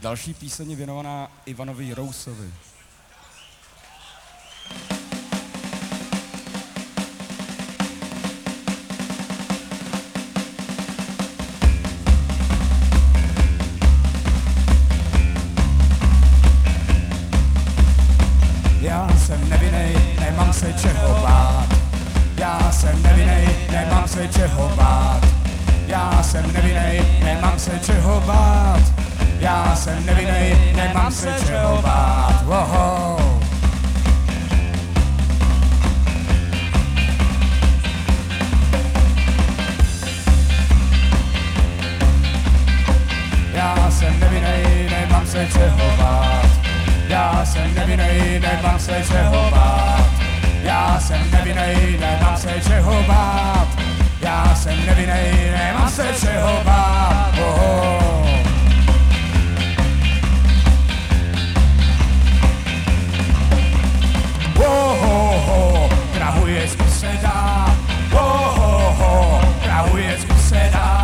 Další píseň je věnovaná Ivanovi Rousovi. Já jsem nevinej, nemám se čeho bát. Já jsem nevinej, nemám se. Já jsem nemám se čeho bát. Já jsem nevinej, nemám se čeho bát. Oho. Já jsem nevinej, nemám se čeho bát. Já jsem nevinej, nemám se čeho bát. Já jsem nevinej, nemám se čeho bát. Já jsem nevinej, nemám se čeho bát. jest beseda, ho, oh, oh, ho, oh, ho, prawo jest beseda.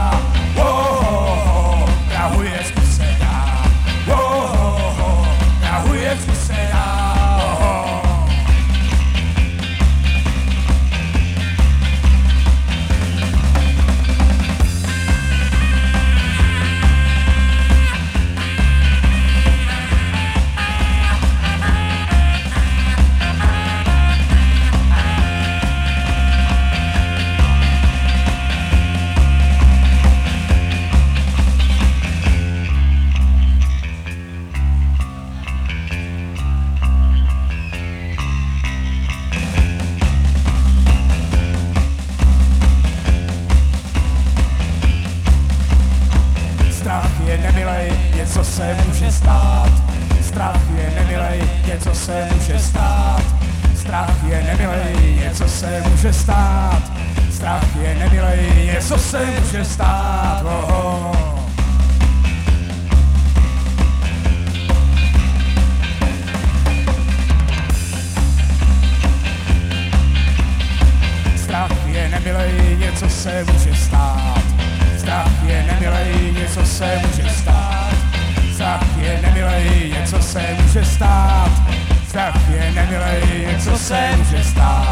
Strach je nemilej, něco se může stát. Strach je nemilej, něco se může stát. Strach je nemilej, něco se může stát. Strach je nemilej, něco se může stát. Oho. Strach je nemilej, něco se může stát. Strach je nemilej, něco se může stát. Strach je nemilej, něco se může stát. Strach je nemilej, něco se může stát.